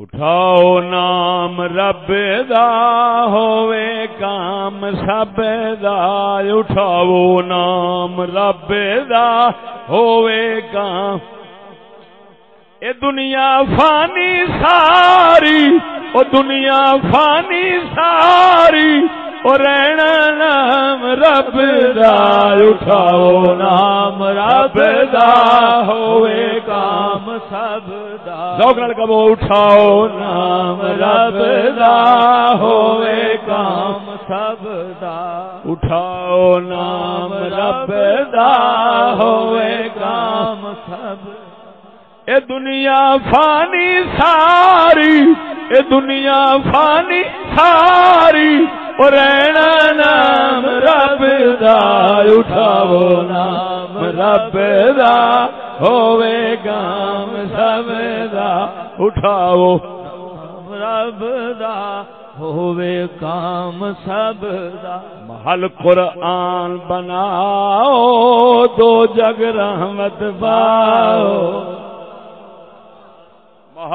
اٹھاؤ نام رب دا ہوے کام سب دا، اٹھاؤ نام رب دا ہوے کام۔ اے دنیا فانی ساری، او دنیا فانی ساری رہنا نام رب دا، اٹھاؤ نام رب دا، ہوئے کام سب دا۔ کبو اٹھاؤ نام رب دا، ہوئے کام سب دا۔ اٹھاؤ نام رب دا، ہوئے کام سب اے دنیا فانی ساری، اے دنیا فانی ساری رہنا نام رب دا اٹھاو نام رب دا ہوے گام سب دا اٹھاو رب دا ہوے کام سب دا محل قرآن بناؤ دو جگ رحمت باؤ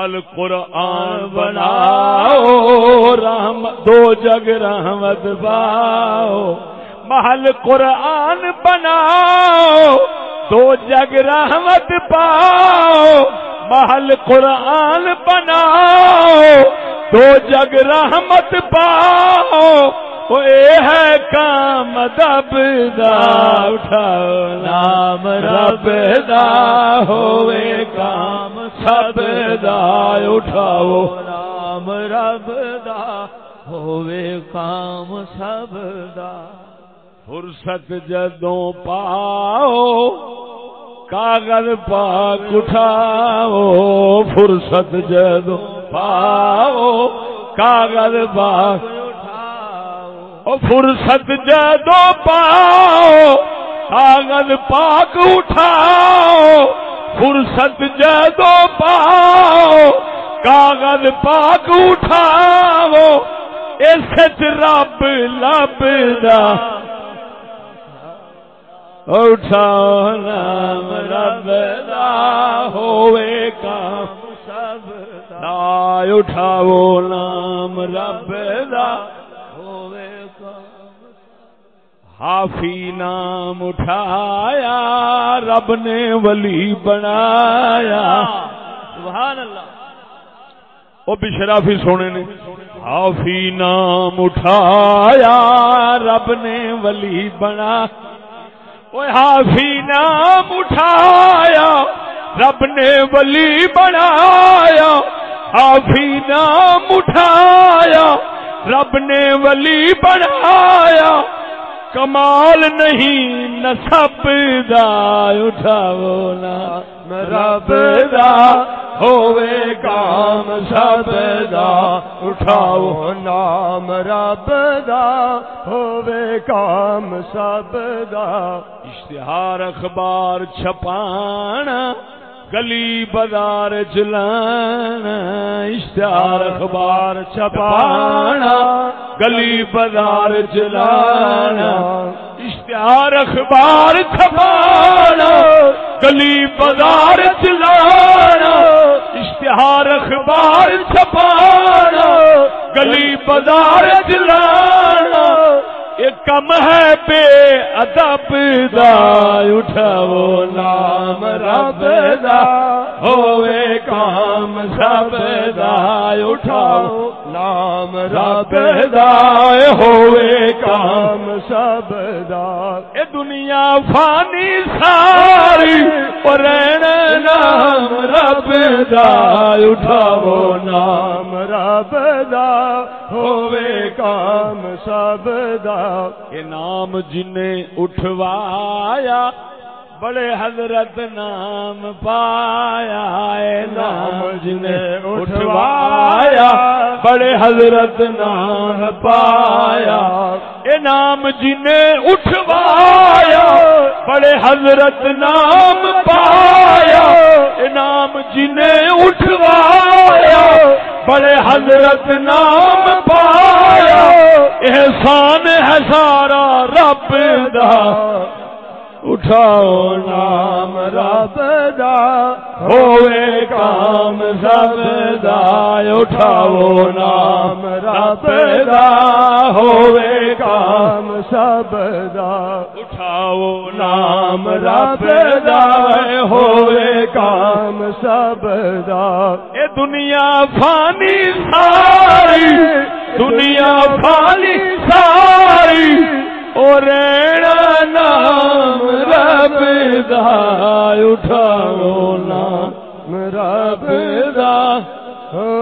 محل قرآن بناؤ رحم دو جگ رحمت باؤ۔ محل قرآن بناؤ دو جگ رحمت پاؤ محل قرآن بناؤ دو جگ رحمت پاؤ ہے کام دب دا اٹھاؤ نام رب دا ہوئے کام۔ سب دا اٹھاؤ۔ نام رب دا ہوئے کام سب دا۔ فرصت جدوں پاؤ کاغذ پاک اٹھاؤ۔ فرصت جدوں پاؤ کاغذ پاک۔ فرصت جدو پاؤ کاغذ پاک اٹھاؤ۔ فرصت جدو پاؤ، کاغذ پاک اٹھاؤ، اس رب لب دا۔ اٹھاؤ نام رب دا ہوئے کام، سب دا۔ اٹھاؤ، نام رب دا۔ حافی نام اٹھایا رب نے ولی بنایا۔ سبحان اللہ۔ وہ بشرافی سونے نے۔ حافی نام اٹھایا رب نے ولی بنا۔ وہ حافی نام اٹھایا رب نے ولی بنایا۔ حافی نام اٹھایا رب نے ولی بنایا۔ کمال نہیں نسب دا اٹھاؤ نا۔ رب دا ہوئے کام، سب دا اٹھاؤ نام۔ رب دا ہوئے کام، سب دا۔ اشتہار اخبار چھپانا گلی بازار چلانا اشتہار اخبار چھپانا، گلی بازار چلانا اشتہار اخبار چھپانا، گلی بازار چلانا اشتہار اخبار چھپانا، گلی بازار چلانا کم ہے بے ادب دا اٹھاو نام رب دا، ہوئے کام سب دا اٹھاو نام رب دا، ہوئے کام سب دا۔ اے دنیا فانی ساری پرین نام رب دا، اٹھاو نام رب دا کام سب دا۔ نام جنہیں اٹھوایا، بڑے حضرت نام پایا۔ اے نام جنہیں اٹھوایا، بڑے حضرت نام پایا۔ نام جنہیں اٹھوایا، بڑے حضرت نام پایا۔ نام جنہیں اٹھوایا، بڑے حضرت نام پایا۔ احسان ہے سارا رب دا۔ اٹھاؤ نام رب دا، ہوئے کام سب دا۔ اٹھاؤ نام رب دا، ہوئے کام سب دا۔ اٹھاؤ نام رب دا، ہوئے کام سب دا۔ اے دنیا فانی ساری، دنیا فانی ساری۔